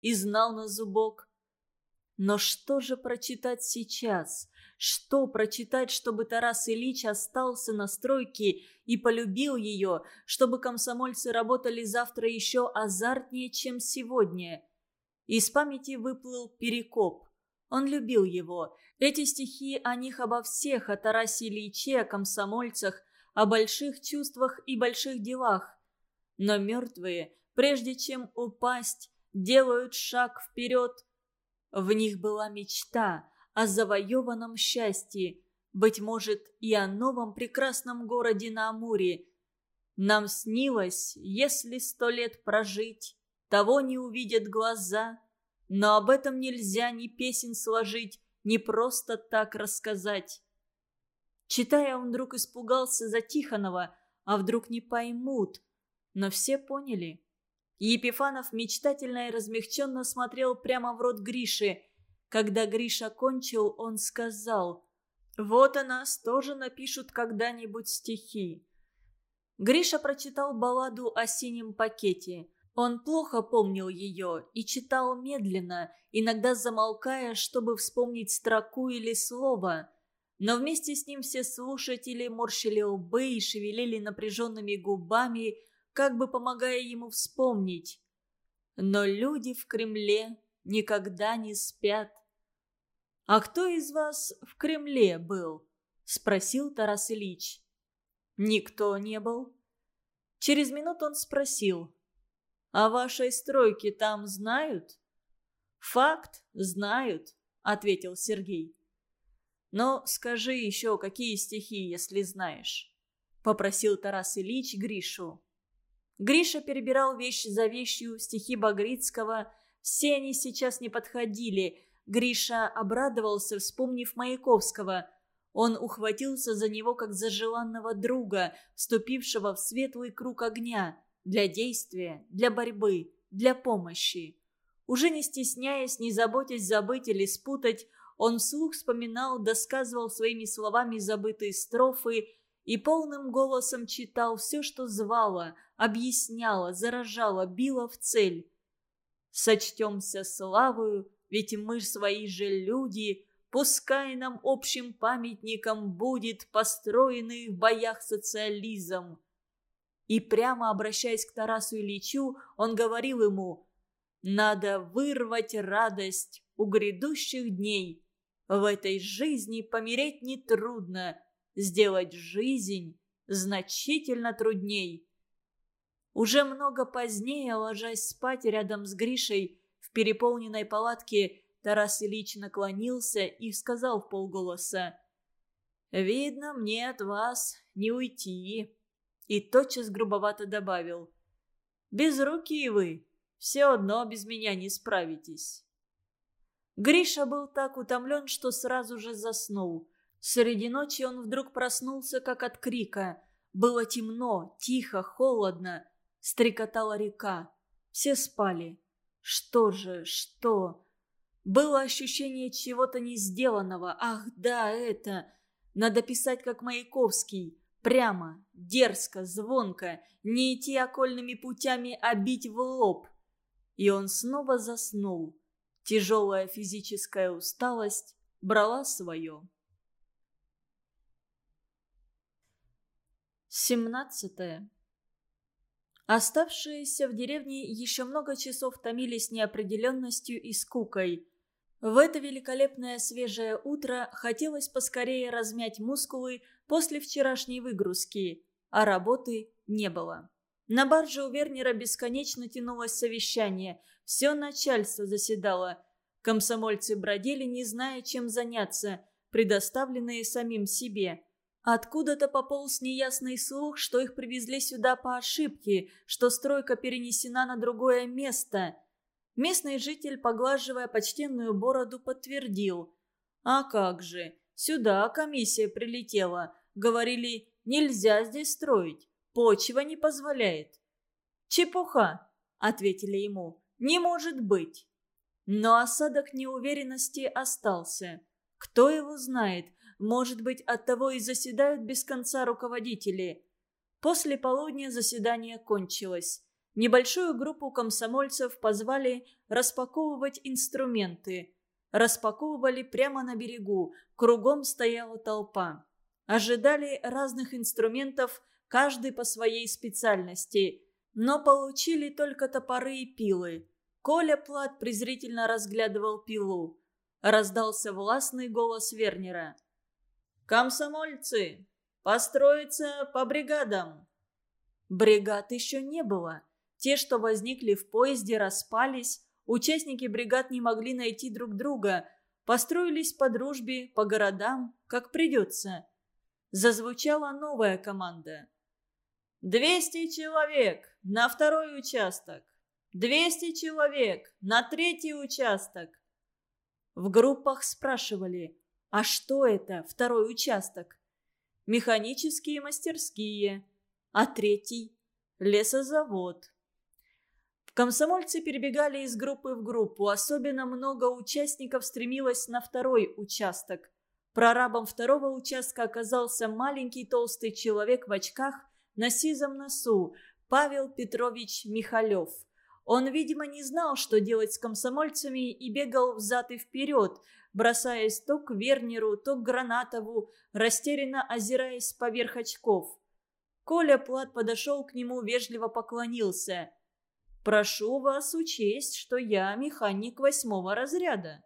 и знал на зубок. Но что же прочитать сейчас? Что прочитать, чтобы Тарас Ильич остался на стройке и полюбил ее, чтобы комсомольцы работали завтра еще азартнее, чем сегодня? Из памяти выплыл Перекоп. Он любил его. Эти стихи о них обо всех, о Тарасе Ильиче, о комсомольцах, о больших чувствах и больших делах. Но мертвые, прежде чем упасть, делают шаг вперед. В них была мечта – о завоеванном счастье, быть может, и о новом прекрасном городе на Амуре. Нам снилось, если сто лет прожить, того не увидят глаза, но об этом нельзя ни песен сложить, ни просто так рассказать. Читая, он вдруг испугался за Тихонова, а вдруг не поймут, но все поняли. Епифанов мечтательно и размягченно смотрел прямо в рот Гриши – когда Гриша кончил, он сказал, «Вот о нас тоже напишут когда-нибудь стихи». Гриша прочитал балладу о синем пакете. Он плохо помнил ее и читал медленно, иногда замолкая, чтобы вспомнить строку или слово. Но вместе с ним все слушатели морщили лбы и шевелили напряженными губами, как бы помогая ему вспомнить. Но люди в Кремле никогда не спят. «А кто из вас в Кремле был?» – спросил Тарас Ильич. «Никто не был». Через минуту он спросил. «О вашей стройке там знают?» «Факт, знают», – ответил Сергей. «Но скажи еще, какие стихи, если знаешь», – попросил Тарас Ильич Гришу. Гриша перебирал вещь за вещью стихи Багрицкого. Все они сейчас не подходили – Гриша обрадовался, вспомнив Маяковского. Он ухватился за него как за желанного друга, вступившего в светлый круг огня, для действия, для борьбы, для помощи. Уже не стесняясь, не заботясь забыть или спутать, он вслух вспоминал, досказывал своими словами забытые строфы и полным голосом читал все, что звало, объясняло, заражало, било в цель. «Сочтемся славою, ведь мы свои же люди, пускай нам общим памятником будет построенный в боях социализм. И прямо обращаясь к Тарасу Ильичу, он говорил ему, «Надо вырвать радость у грядущих дней. В этой жизни помереть нетрудно, сделать жизнь значительно трудней». Уже много позднее, ложась спать рядом с Гришей, в переполненной палатке Тарас Ильич наклонился и сказал в полголоса. «Видно, мне от вас не уйти». И тотчас грубовато добавил. «Без руки вы, все одно без меня не справитесь». Гриша был так утомлен, что сразу же заснул. Среди ночи он вдруг проснулся, как от крика. Было темно, тихо, холодно. Стрекотала река. Все спали. Что же, что? Было ощущение чего-то не сделанного. Ах, да, это... Надо писать, как Маяковский. Прямо, дерзко, звонко. Не идти окольными путями, а бить в лоб. И он снова заснул. Тяжелая физическая усталость брала свое. Семнадцатое. Оставшиеся в деревне еще много часов томились неопределенностью и скукой. В это великолепное свежее утро хотелось поскорее размять мускулы после вчерашней выгрузки, а работы не было. На барже у Вернера бесконечно тянулось совещание, все начальство заседало. Комсомольцы бродили, не зная, чем заняться, предоставленные самим себе – Откуда-то пополз неясный слух, что их привезли сюда по ошибке, что стройка перенесена на другое место. Местный житель, поглаживая почтенную бороду, подтвердил. «А как же, сюда комиссия прилетела. Говорили, нельзя здесь строить, почва не позволяет». «Чепуха», — ответили ему, — «не может быть». Но осадок неуверенности остался. Кто его знает, может быть, оттого и заседают без конца руководители. После полудня заседание кончилось. Небольшую группу комсомольцев позвали распаковывать инструменты. Распаковывали прямо на берегу, кругом стояла толпа. Ожидали разных инструментов, каждый по своей специальности. Но получили только топоры и пилы. Коля Плат презрительно разглядывал пилу. Раздался властный голос Вернера. «Комсомольцы, построиться по бригадам!» Бригад еще не было. Те, что возникли в поезде, распались. Участники бригад не могли найти друг друга. Построились по дружбе, по городам, как придется. Зазвучала новая команда. «Двести человек на второй участок! Двести человек на третий участок!» В группах спрашивали, а что это, второй участок? Механические мастерские, а третий – лесозавод. Комсомольцы перебегали из группы в группу. Особенно много участников стремилось на второй участок. Прорабом второго участка оказался маленький толстый человек в очках на сизом носу Павел Петрович Михалев. Он, видимо, не знал, что делать с комсомольцами и бегал взад и вперед, бросаясь то к Вернеру, то к Гранатову, растерянно озираясь поверх очков. Коля Плат подошел к нему, вежливо поклонился – Прошу вас учесть, что я механик восьмого разряда».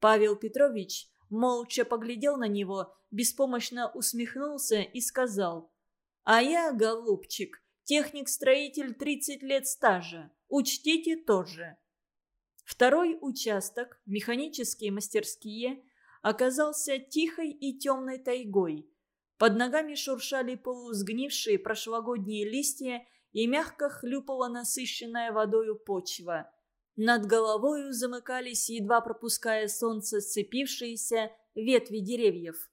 Павел Петрович молча поглядел на него, беспомощно усмехнулся и сказал, «А я, голубчик, техник-строитель 30 лет стажа. Учтите тоже». Второй участок, механические мастерские, оказался тихой и темной тайгой. Под ногами шуршали полусгнившие прошлогодние листья и мягко хлюпала насыщенная водою почва. Над головою замыкались, едва пропуская солнце, сцепившиеся ветви деревьев.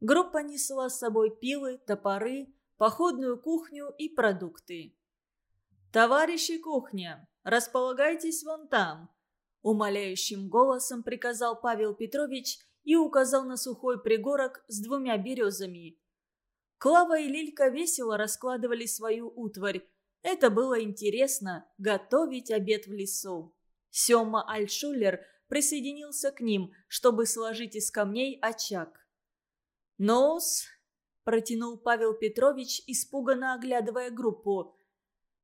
Группа несла с собой пилы, топоры, походную кухню и продукты. «Товарищи кухня, располагайтесь вон там», — умоляющим голосом приказал Павел Петрович и указал на сухой пригорок с двумя березами. Клава и Лилька весело раскладывали свою утварь, это было интересно – готовить обед в лесу. Сёма Альшулер присоединился к ним, чтобы сложить из камней очаг. «Ну-с», протянул Павел Петрович, испуганно оглядывая группу.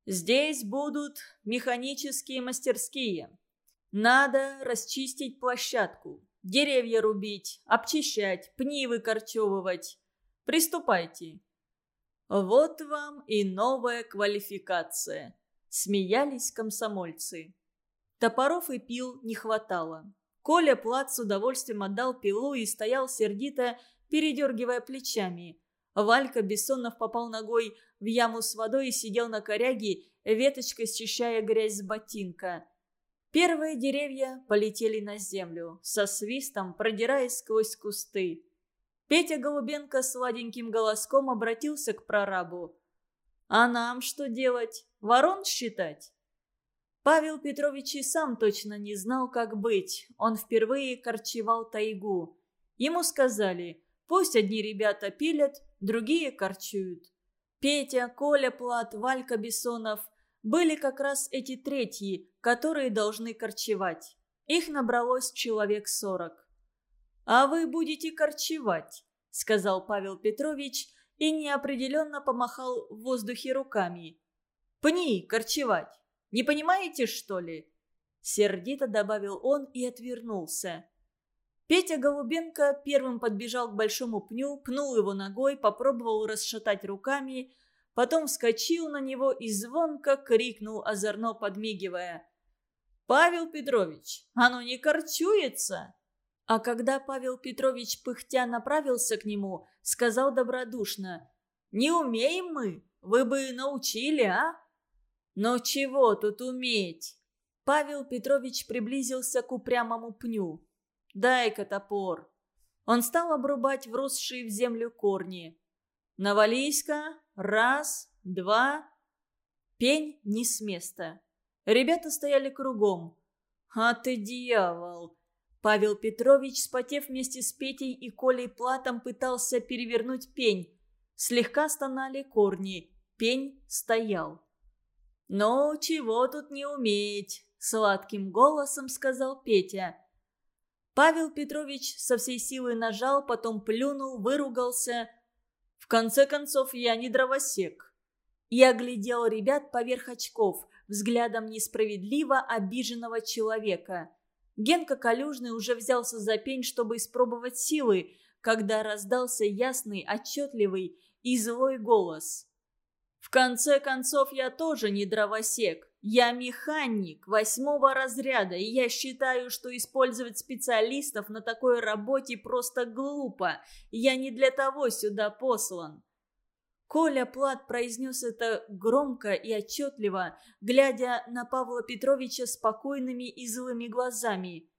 «Здесь будут механические мастерские. Надо расчистить площадку, деревья рубить, обчищать, пни выкорчевывать. Приступайте. «Вот вам и новая квалификация», – смеялись комсомольцы. Топоров и пил не хватало. Коля Плат с удовольствием отдал пилу и стоял сердито, передергивая плечами. Валька Бессонов попал ногой в яму с водой и сидел на коряге, веточкой счищая грязь с ботинка. Первые деревья полетели на землю, со свистом продираясь сквозь кусты. Петя Голубенко сладеньким голоском обратился к прорабу. «А нам что делать? Ворон считать?» Павел Петрович и сам точно не знал, как быть. Он впервые корчевал тайгу. Ему сказали, пусть одни ребята пилят, другие корчуют. Петя, Коля Плат, Валька Бессонов были как раз эти третьи, которые должны корчевать. Их набралось человек сорок. «А вы будете корчевать», — сказал Павел Петрович и неопределенно помахал в воздухе руками. «Пни, корчевать! Не понимаете, что ли?» Сердито добавил он и отвернулся. Петя Голубенко первым подбежал к большому пню, пнул его ногой, попробовал расшатать руками, потом вскочил на него и звонко крикнул, озорно подмигивая. «Павел Петрович, оно не корчуется!» А когда Павел Петрович пыхтя направился к нему, сказал добродушно, «Не умеем мы, вы бы научили, а?» «Но чего тут уметь?» Павел Петрович приблизился к упрямому пню. «Дай-ка топор». Он стал обрубать вросшие в землю корни. «Навались-ка, раз, два...» Пень не с места. Ребята стояли кругом. «А ты дьявол!» Павел Петрович, спотев вместе с Петей и Колей Платом, пытался перевернуть пень. Слегка стонали корни. Пень стоял. «Ну, чего тут не уметь?» – сладким голосом сказал Петя. Павел Петрович со всей силы нажал, потом плюнул, выругался. В конце концов, я не дровосек. И оглядел ребят поверх очков, взглядом несправедливо обиженного человека. Генка Калюжный уже взялся за пень, чтобы испробовать силы, когда раздался ясный, отчетливый и злой голос. «В конце концов, я тоже не дровосек. Я механик восьмого разряда, и я считаю, что использовать специалистов на такой работе просто глупо. Я не для того сюда послан». Коля Плат произнес это громко и отчетливо, глядя на Павла Петровича спокойными и злыми глазами.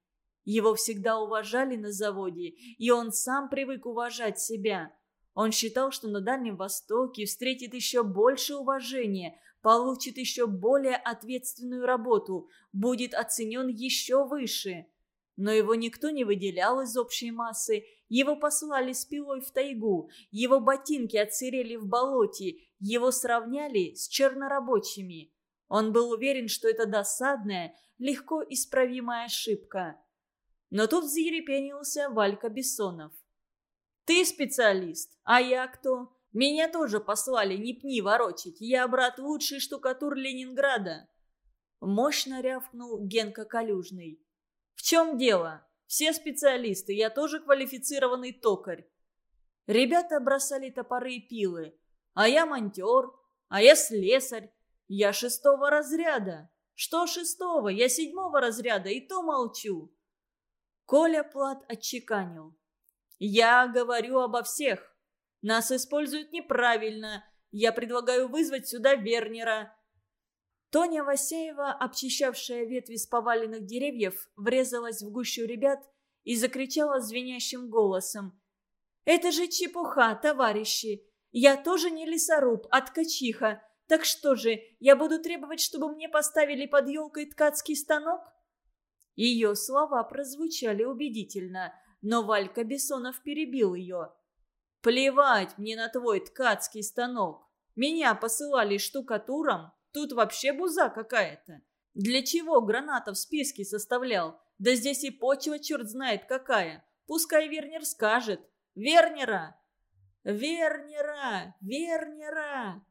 Его всегда уважали на заводе, и он сам привык уважать себя. Он считал, что на Дальнем Востоке встретит еще больше уважения, получит еще более ответственную работу, будет оценен еще выше. Но его никто не выделял из общей массы, его послали с пилой в тайгу, его ботинки отсырели в болоте, его сравняли с чернорабочими. Он был уверен, что это досадная, легко исправимая ошибка. Но тут взъерепенился Валька Бессонов. «Ты специалист, а я кто? Меня тоже послали, не пни ворочить. Я, брат, лучший штукатур Ленинграда». Мощно рявкнул Генка Калюжный. «В чем дело? Все специалисты, я тоже квалифицированный токарь». Ребята бросали топоры и пилы. А я монтер, а я слесарь. Я шестого разряда. Что шестого? Я седьмого разряда, и то молчу. Коля Плат отчеканил. «Я говорю обо всех. Нас используют неправильно. Я предлагаю вызвать сюда Вернера». Тоня Васеева, обчищавшая ветви с поваленных деревьев, врезалась в гущу ребят и закричала звенящим голосом. «Это же чепуха, товарищи! Я тоже не лесоруб, а ткачиха. Так что же, я буду требовать, чтобы мне поставили под елкой ткацкий станок?» Ее слова прозвучали убедительно, но Валька Бессонов перебил ее. «Плевать мне на твой ткацкий станок. Меня посылали штукатуром, тут вообще буза какая-то. Для чего гранатов списке составлял? Да здесь и почва черт знает какая. Пускай Вернер скажет. Вернера!» «Вернера! Вернера!»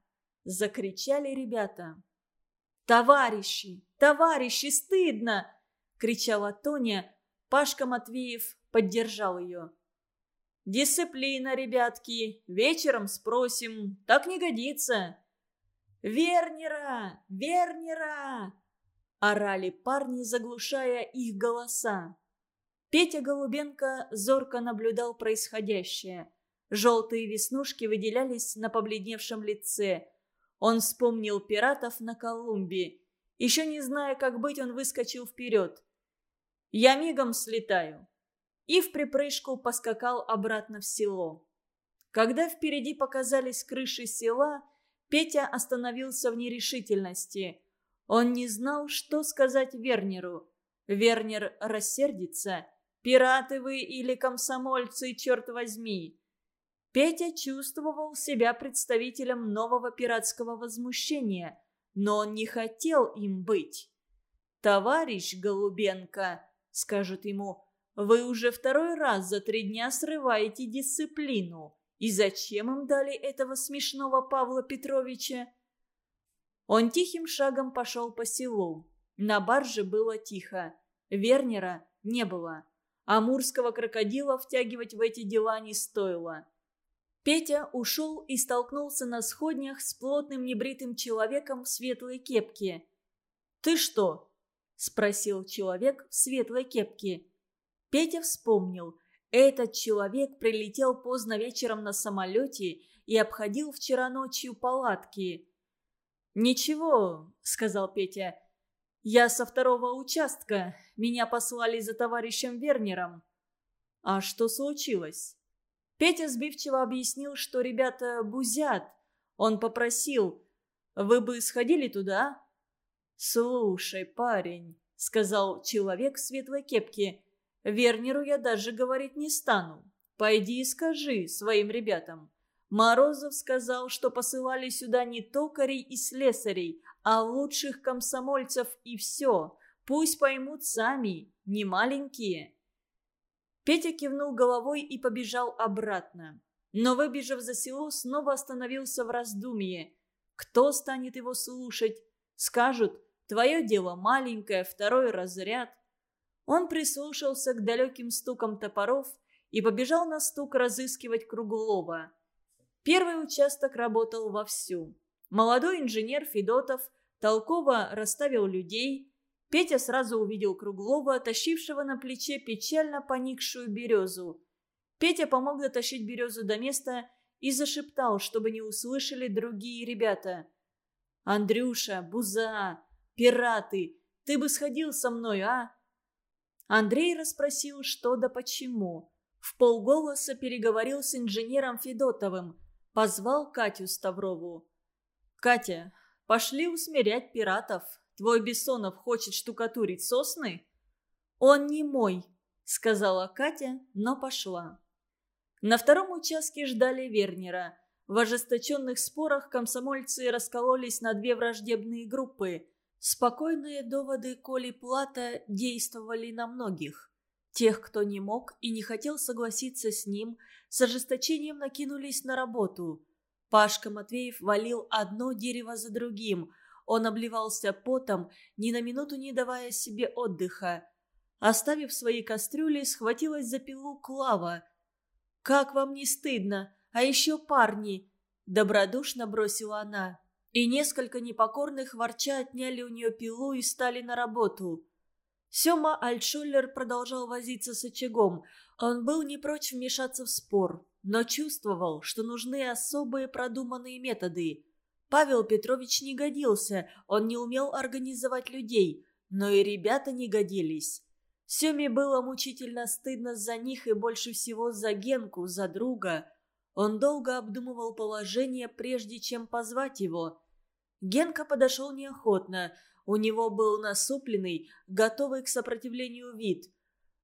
Закричали ребята. «Товарищи! Товарищи, стыдно!» кричала Тоня. Пашка Матвеев поддержал ее. «Дисциплина, ребятки! Вечером спросим. Так не годится!» «Вернера! Вернера!» Орали парни, заглушая их голоса. Петя Голубенко зорко наблюдал происходящее. Желтые веснушки выделялись на побледневшем лице. Он вспомнил пиратов на Колумбии. Еще не зная, как быть, он выскочил вперед. Я мигом слетаю». И в припрыжку поскакал обратно в село. Когда впереди показались крыши села, Петя остановился в нерешительности. Он не знал, что сказать Вернеру. Вернер рассердится. «Пираты вы или комсомольцы, черт возьми!» Петя чувствовал себя представителем нового пиратского возмущения, но он не хотел им быть. «Товарищ Голубенко!» скажут ему, вы уже второй раз за три дня срываете дисциплину. И зачем им дали этого смешного Павла Петровича? Он тихим шагом пошел по селу. На барже было тихо. Вернера не было. Амурского крокодила втягивать в эти дела не стоило. Петя ушел и столкнулся на сходнях с плотным небритым человеком в светлой кепке. «Ты что, – спросил человек в светлой кепке. Петя вспомнил. Этот человек прилетел поздно вечером на самолете и обходил вчера ночью палатки. «Ничего», – сказал Петя. «Я со второго участка. Меня послали за товарищем Вернером». «А что случилось?» Петя сбивчиво объяснил, что ребята бузят. Он попросил, «Вы бы сходили туда?» «Слушай, парень», — сказал человек в светлой кепке, — «Вернеру я даже говорить не стану. Пойди и скажи своим ребятам. Морозов сказал, что посылали сюда не токарей и слесарей, а лучших комсомольцев и все. Пусть поймут сами, не маленькие. Петя кивнул головой и побежал обратно. Но, выбежав за село, снова остановился в раздумье. Кто станет его слушать? Скажут, твое дело маленькое, второй разряд. Он прислушался к далеким стукам топоров и побежал на стук разыскивать Круглова. Первый участок работал вовсю. Молодой инженер Федотов толково расставил людей. Петя сразу увидел Круглова, тащившего на плече печально поникшую березу. Петя помог дотащить березу до места и зашептал, чтобы не услышали другие ребята. «Андрюша, Буза, пираты, ты бы сходил со мной, а?» Андрей расспросил, что да почему. В полголоса переговорил с инженером Федотовым, позвал Катю Ставрову. «Катя, пошли усмирять пиратов. Твой Бессонов хочет штукатурить сосны?» «Он не мой», — сказала Катя, но пошла. На втором участке ждали Вернера. В ожесточенных спорах комсомольцы раскололись на две враждебные группы. Спокойные доводы Коли Плата действовали на многих. Тех, кто не мог и не хотел согласиться с ним, с ожесточением накинулись на работу. Пашка Матвеев валил одно дерево за другим. Он обливался потом, ни на минуту не давая себе отдыха. Оставив свои кастрюли, схватилась за пилу Клава – «Как вам не стыдно? А еще парни!» Добродушно бросила она. И несколько непокорных ворча отняли у нее пилу и стали на работу. Сема Альтшуллер продолжал возиться с очагом. Он был не прочь вмешаться в спор, но чувствовал, что нужны особые продуманные методы. Павел Петрович не годился, он не умел организовать людей, но и ребята не годились. Семе было мучительно стыдно за них и больше всего за Генку, за друга. Он долго обдумывал положение, прежде чем позвать его. Генка подошел неохотно. У него был насупленный, готовый к сопротивлению вид.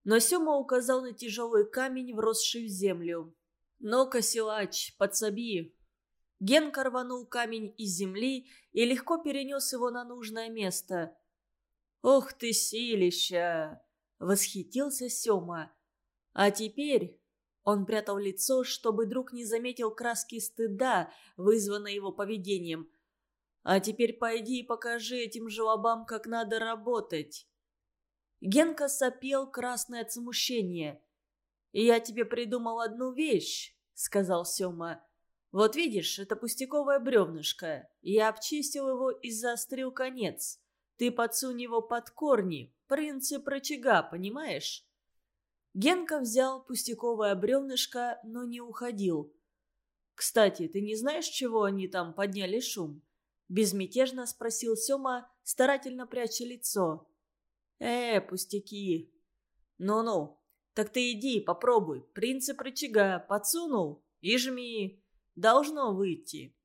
Но Сема указал на тяжелый камень, вросший в землю. «Ну-ка, силач, подсоби!» Генка рванул камень из земли и легко перенес его на нужное место. «Ох ты, силища!» Восхитился Сёма. А теперь он прятал лицо, чтобы друг не заметил краски стыда, вызванной его поведением. А теперь пойди и покажи этим жлобам, как надо работать. Генка сопел, красное от смущения. «Я тебе придумал одну вещь», — сказал Сёма. «Вот видишь, это пустяковое бревнышко. Я обчистил его и заострил конец. Ты подсунь его под корни, принцип рычага, понимаешь?» Генка взял пустяковое бревнышко, но не уходил. «Кстати, ты не знаешь, чего они там подняли шум?» Безмятежно спросил Сёма, старательно пряча лицо. «Э, пустяки!» «Ну-ну, так ты иди, попробуй. Принцип рычага подсунул и жми. Должно выйти».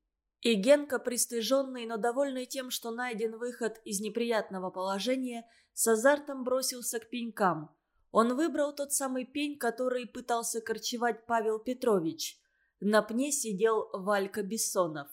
И Генка, пристыженный, но довольный тем, что найден выход из неприятного положения, с азартом бросился к пенькам. Он выбрал тот самый пень, который пытался корчевать Павел Петрович. На пне сидел Валька Бессонов.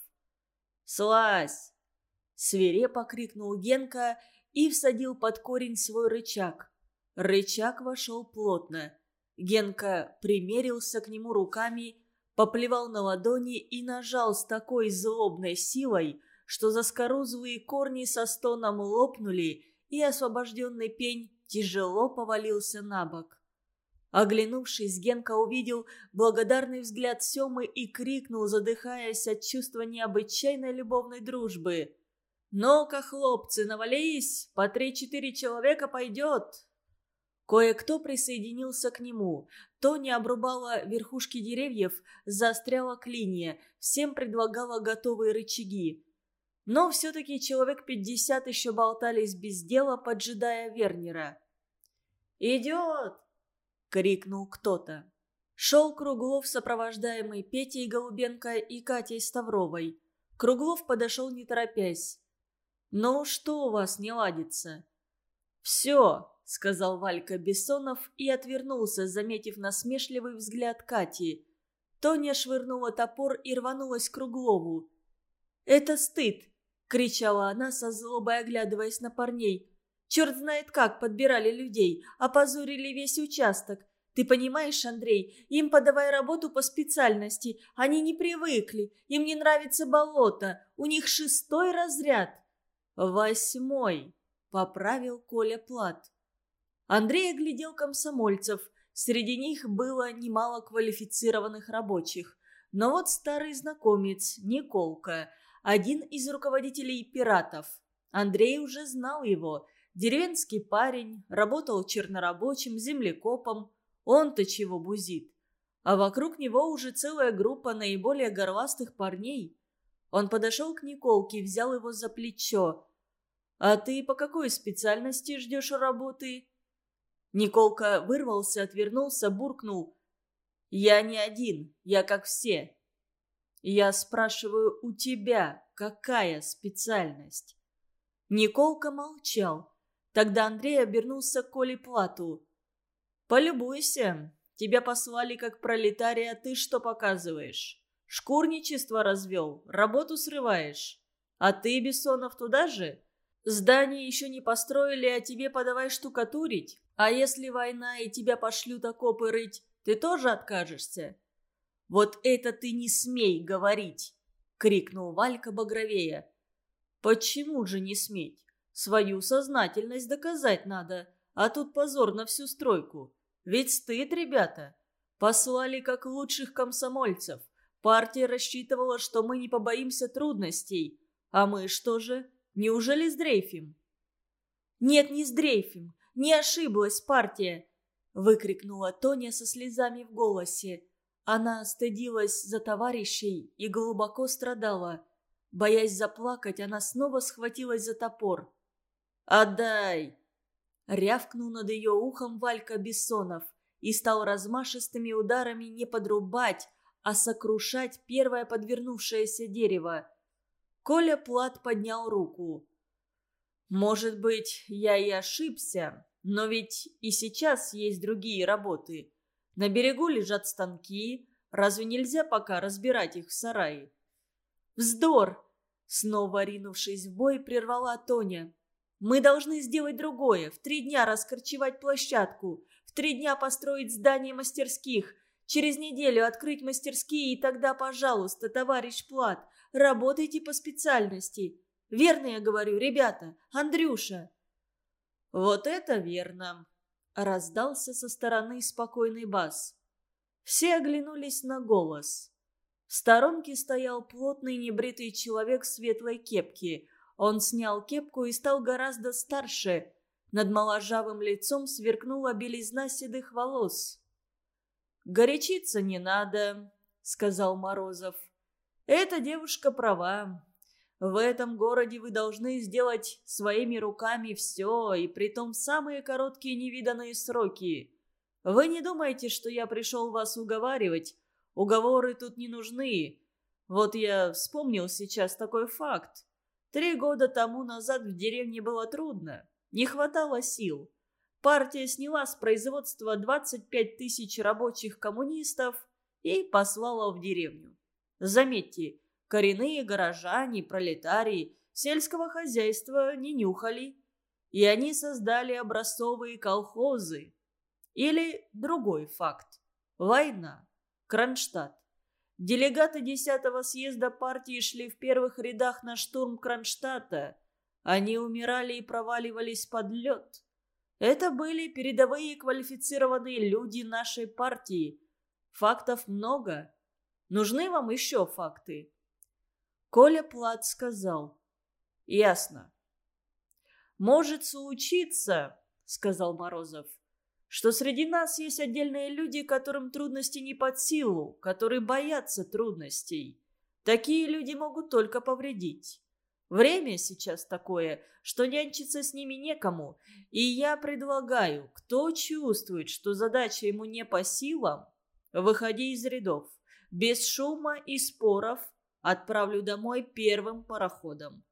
«Слазь!» – свирепо крикнул Генка и всадил под корень свой рычаг. Рычаг вошел плотно. Генка примерился к нему руками поплевал на ладони и нажал с такой злобной силой, что заскорузлые корни со стоном лопнули, и освобожденный пень тяжело повалился на бок. Оглянувшись, Генка увидел благодарный взгляд Семы и крикнул, задыхаясь от чувства необычайной любовной дружбы. «Ну-ка, хлопцы, навались! По три-четыре человека пойдет!» Кое-кто присоединился к нему. Тони обрубала верхушки деревьев, заостряла клинья, всем предлагала готовые рычаги. Но все-таки человек пятьдесят еще болтались без дела, поджидая Вернера. «Идет!» — крикнул кто-то. Шел Круглов, сопровождаемый Петей Голубенко и Катей Ставровой. Круглов подошел не торопясь. «Ну, что у вас не ладится?» «Все!» — сказал Валька Бессонов и отвернулся, заметив насмешливый взгляд Кати. Тоня швырнула топор и рванулась к Круглову. «Это стыд!» — кричала она, со злобой оглядываясь на парней. «Черт знает как подбирали людей, опозорили весь участок. Ты понимаешь, Андрей, им подавай работу по специальности. Они не привыкли, им не нравится болото, у них шестой разряд». «Восьмой», — поправил Коля Плат. Андрей оглядел комсомольцев. Среди них было немало квалифицированных рабочих. Но вот старый знакомец, Николка, один из руководителей пиратов. Андрей уже знал его. Деревенский парень, работал чернорабочим, землекопом. Он-то чего бузит. А вокруг него уже целая группа наиболее горластых парней. Он подошел к Николке, взял его за плечо. «А ты по какой специальности ждешь работы?» Николка вырвался, отвернулся, буркнул. «Я не один, я как все». «Я спрашиваю у тебя, какая специальность?» Николка молчал. Тогда Андрей обернулся к Коле Плату. «Полюбуйся. Тебя послали как пролетария, ты что показываешь? Шкурничество развел, работу срываешь. А ты, Бессонов, туда же? Здание еще не построили, а тебе подавай штукатурить. А если война и тебя пошлют окопы рыть, ты тоже откажешься?» «Вот это ты не смей говорить!» — крикнул Валька багровея. «Почему же не сметь? Свою сознательность доказать надо, а тут позор на всю стройку. Ведь стыд, ребята. Послали как лучших комсомольцев. Партия рассчитывала, что мы не побоимся трудностей. А мы что же? Неужели сдрейфим?» «Нет, не сдрейфим. Не ошиблась партия!» — выкрикнула Тоня со слезами в голосе. Она стыдилась за товарищей и глубоко страдала. Боясь заплакать, она снова схватилась за топор. «Отдай!» Рявкнул над ее ухом Валька Бессонов и стал размашистыми ударами не подрубать, а сокрушать первое подвернувшееся дерево. Коля Плат поднял руку. Может быть, я и ошибся, но ведь и сейчас есть другие работы. На берегу лежат станки, разве нельзя пока разбирать их в сарае? Вздор! Снова ринувшись в бой, прервала Тоня. Мы должны сделать другое. В три дня раскорчевать площадку. В три дня построить здание мастерских. Через неделю открыть мастерские, и тогда, пожалуйста, товарищ Плат, работайте по специальности. Верно я говорю, ребята, Андрюша?» «Вот это верно!» – раздался со стороны спокойный бас. Все оглянулись на голос. В сторонке стоял плотный небритый человек в светлой кепке. Он снял кепку и стал гораздо старше. Над моложавым лицом сверкнула белизна седых волос. «Горячиться не надо», — сказал Морозов. «Эта девушка права. В этом городе вы должны сделать своими руками все, и притом самые короткие невиданные сроки. Вы не думаете, что я пришел вас уговаривать? Уговоры тут не нужны. Вот я вспомнил сейчас такой факт. Три года тому назад в деревне было трудно. Не хватало сил. Партия сняла с производства 25 тысяч рабочих коммунистов и послала в деревню. Заметьте, Коренные горожане, пролетарии сельского хозяйства не нюхали. И они создали образцовые колхозы. Или другой факт. Война. Кронштадт. Делегаты 10-го съезда партии шли в первых рядах на штурм Кронштадта. Они умирали и проваливались под лед. Это были передовые квалифицированные люди нашей партии. Фактов много. Нужны вам еще факты? Коля Плат сказал. «Ясно». «Может случиться», — сказал Морозов, «что среди нас есть отдельные люди, которым трудности не под силу, которые боятся трудностей. Такие люди могут только повредить. Время сейчас такое, что нянчиться с ними некому, и я предлагаю, кто чувствует, что задача ему не по силам, выходи из рядов, без шума и споров – Отправлю домой первым пароходом.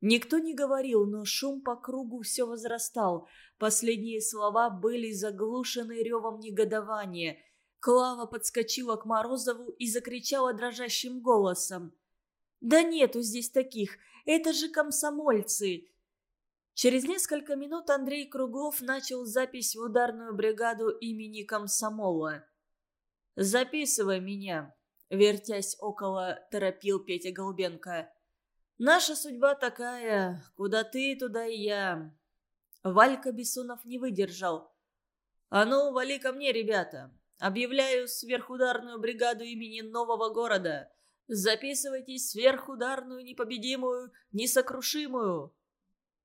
Никто не говорил, но шум по кругу все возрастал. Последние слова были заглушены ревом негодования. Клава подскочила к Морозову и закричала дрожащим голосом. «Да нету здесь таких! Это же комсомольцы!» Через несколько минут Андрей Круглов начал запись в ударную бригаду имени комсомола. «Записывай меня», — вертясь около, торопил Петя Голубенко. «Наша судьба такая, куда ты, туда и я». Валька Бессонов не выдержал. «А ну, вали ко мне, ребята! Объявляю сверхударную бригаду имени нового города. Записывайтесь сверхударную, непобедимую, несокрушимую.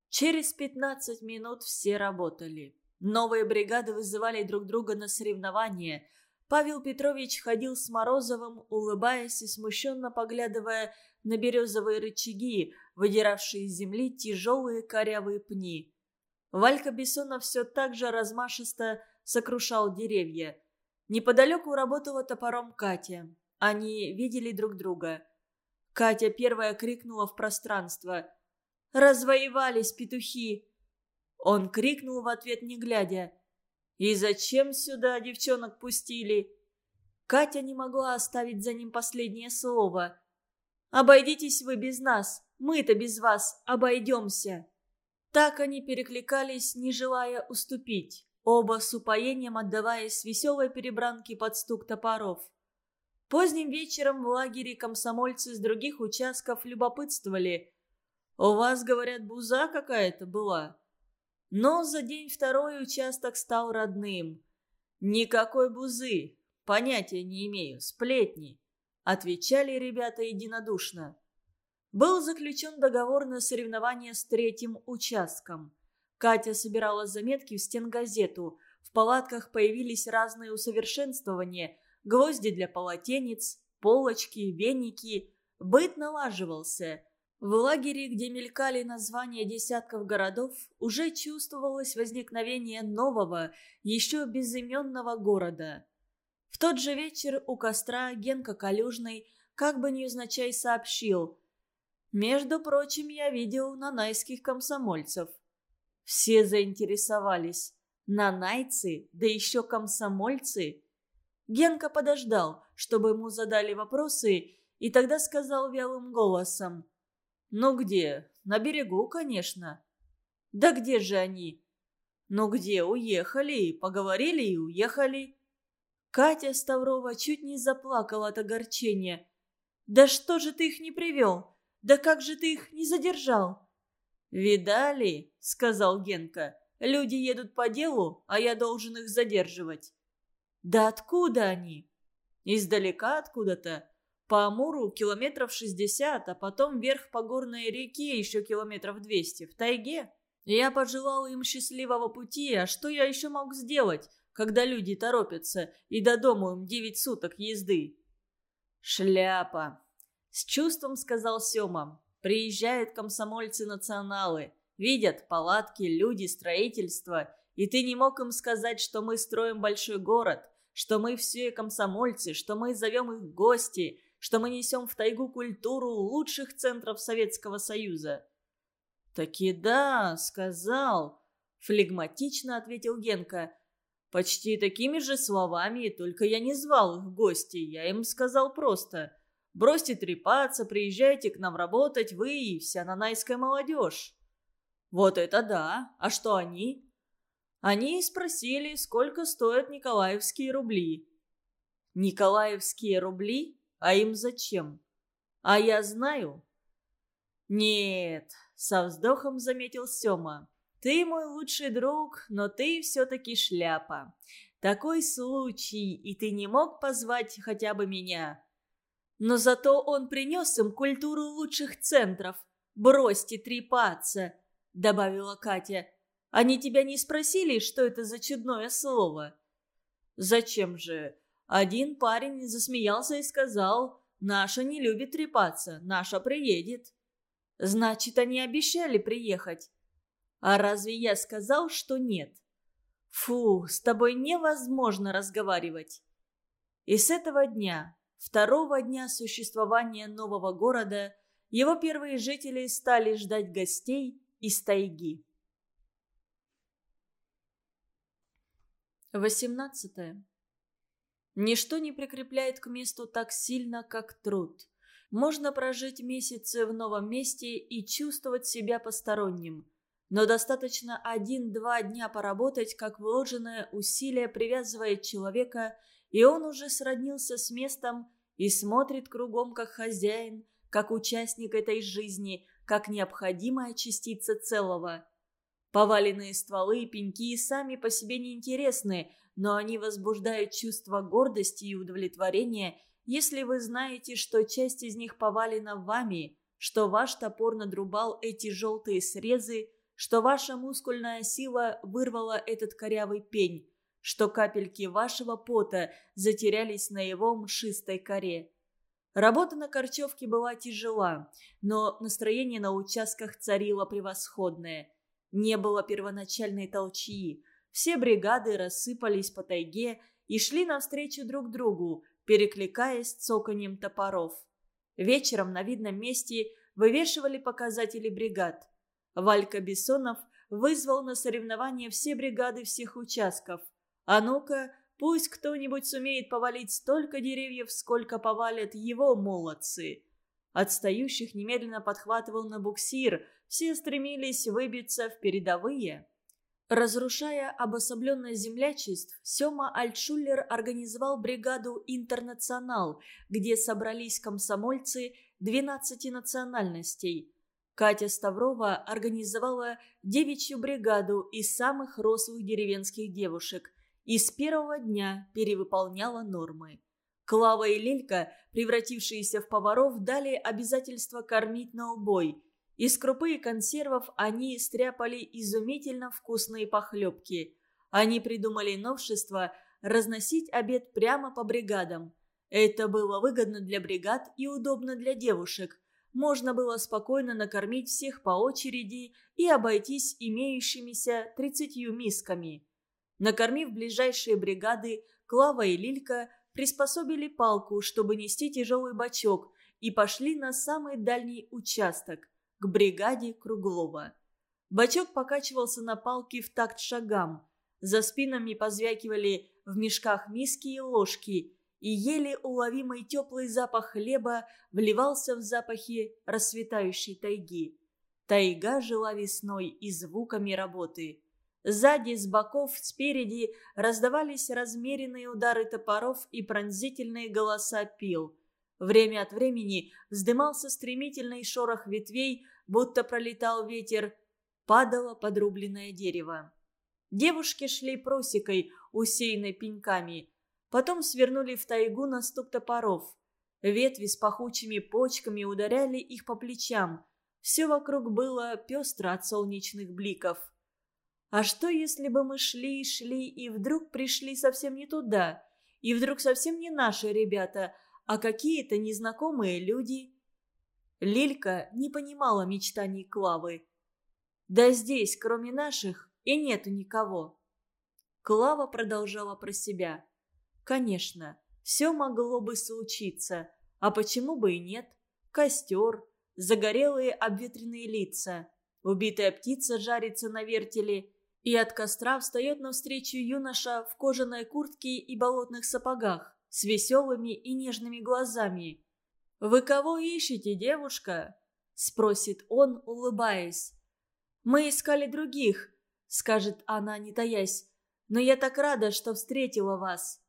Через 15 минут все работали. Новые бригады вызывали друг друга на соревнования. Павел Петрович ходил с Морозовым, улыбаясь и смущенно поглядывая на березовые рычаги, выдиравшие из земли тяжелые корявые пни. Валька Бессонов все так же размашисто сокрушал деревья. Неподалеку работала топором Катя. Они видели друг друга. Катя первая крикнула в пространство. «Развоевались петухи!» Он крикнул в ответ, не глядя. «И зачем сюда девчонок пустили?» Катя не могла оставить за ним последнее слово. «Обойдитесь вы без нас, мы-то без вас обойдемся!» Так они перекликались, не желая уступить оба с упоением отдаваясь веселой перебранке под стук топоров. Поздним вечером в лагере комсомольцы с других участков любопытствовали. «У вас, говорят, буза какая-то была?» Но за день второй участок стал родным. «Никакой бузы, понятия не имею, сплетни», — отвечали ребята единодушно. Был заключен договор на соревнование с третьим участком. Катя собирала заметки в стенгазету. В палатках появились разные усовершенствования. Гвозди для полотенец, полочки, веники. Быт налаживался. В лагере, где мелькали названия десятков городов, уже чувствовалось возникновение нового, еще безыменного города. В тот же вечер у костра Генка Калюжный, как бы невзначай, сообщил. «Между прочим, я видел нанайских комсомольцев. Все заинтересовались. Нанайцы, да еще комсомольцы. Генка подождал, чтобы ему задали вопросы, и тогда сказал вялым голосом. «Ну где? На берегу, конечно». «Да где же они?» «Ну где? Уехали, поговорили и уехали». Катя Ставрова чуть не заплакала от огорчения. «Да что же ты их не привел? Да как же ты их не задержал?» «Видали?» — сказал Генка. «Люди едут по делу, а я должен их задерживать». «Да откуда они?» «Издалека откуда-то. По Амуру километров шестьдесят, а потом вверх по горной реке еще километров двести, в тайге. Я пожелал им счастливого пути, а что я еще мог сделать, когда люди торопятся, и до дома им девять суток езды?» «Шляпа!» — с чувством сказал Сема. Приезжают комсомольцы-националы, видят палатки, люди, строительство, и ты не мог им сказать, что мы строим большой город, что мы все комсомольцы, что мы зовем их гости, что мы несем в тайгу культуру лучших центров Советского Союза. «Таки да, сказал», — флегматично ответил Генка. «Почти такими же словами, только я не звал их в гости, я им сказал просто. Бросьте трепаться, приезжайте к нам работать, вы и вся нанайская молодежь». «Вот это да! А что они?» Они спросили, сколько стоят николаевские рубли. «Николаевские рубли? А им зачем? А я знаю». «Нет», — со вздохом заметил Сёма. «Ты мой лучший друг, но ты все-таки шляпа. Такой случай, и ты не мог позвать хотя бы меня. Но зато он принес им культуру лучших центров. Бросьте трепаться, добавила Катя. Они тебя не спросили, что это за чудное слово? Зачем же? Один парень засмеялся и сказал, «Наша не любит трепаться, наша приедет». Значит, они обещали приехать. А разве я сказал, что нет? Фу, с тобой невозможно разговаривать. И с этого дня второго дня существования нового города его первые жители стали ждать гостей из тайги. 18. Ничто не прикрепляет к месту так сильно, как труд. Можно прожить месяцы в новом месте и чувствовать себя посторонним. Но достаточно один-два дня поработать, как вложенное усилие привязывает человека, и он уже сроднился с местом и смотрит кругом как хозяин, как участник этой жизни, как необходимая частица целого. Поваленные стволы и пеньки сами по себе неинтересны, но они возбуждают чувство гордости и удовлетворения, если вы знаете, что часть из них повалена вами, что ваш топор надрубал эти желтые срезы, что ваша мускульная сила вырвала этот корявый пень, что капельки вашего пота затерялись на его мшистой коре. Работа на Корчевке была тяжела, но настроение на участках царило превосходное. Не было первоначальной толчии – все бригады рассыпались по тайге и шли навстречу друг другу, перекликаясь цоканьем топоров. Вечером на видном месте вывешивали показатели бригад. Валька Бессонов вызвал на соревнования все бригады всех участков. А ну-ка, пусть кто-нибудь сумеет повалить столько деревьев, сколько повалят его молодцы. Отстающих немедленно подхватывал на буксир, все стремились выбиться в передовые. Разрушая обособленное землячество, Сема Альтшуллер организовал бригаду «Интернационал», где собрались комсомольцы 12 национальностей. Катя Ставрова организовала девичью бригаду из самых рослых деревенских девушек и с первого дня перевыполняла нормы. Клава и Лилька, превратившиеся в поваров, дали обязательство кормить на убой – из крупы и консервов они стряпали изумительно вкусные похлебки. Они придумали новшество разносить обед прямо по бригадам. Это было выгодно для бригад и удобно для девушек. Можно было спокойно накормить всех по очереди и обойтись имеющимися тридцатью мисками. Накормив ближайшие бригады, Клава и Лилька приспособили палку, чтобы нести тяжелый бачок, и пошли на самый дальний участок – к бригаде Круглова. Бачок покачивался на палке в такт шагам. За спинами позвякивали в мешках миски и ложки, и еле уловимый теплый запах хлеба вливался в запахи расцветающей тайги. Тайга жила весной и звуками работы. Сзади, с боков, спереди раздавались размеренные удары топоров и пронзительные голоса пил. Время от времени вздымался стремительный шорох ветвей, будто пролетал ветер, падало подрубленное дерево. Девушки шли просекой, усеянной пеньками. Потом свернули в тайгу на стук топоров. Ветви с пахучими почками ударяли их по плечам. Все вокруг было пестро от солнечных бликов. А что, если бы мы шли и шли, и вдруг пришли совсем не туда? И вдруг совсем не наши ребята – а какие-то незнакомые люди. Лилька не понимала мечтаний Клавы. Да здесь, кроме наших, и нету никого. Клава продолжала про себя. Конечно, все могло бы случиться, а почему бы и нет? Костер, загорелые обветренные лица, убитая птица жарится на вертеле, и от костра встает навстречу юноша в кожаной куртке и болотных сапогах с веселыми и нежными глазами. «Вы кого ищете, девушка?» – спросит он, улыбаясь. «Мы искали других», – скажет она, не таясь. «Но я так рада, что встретила вас».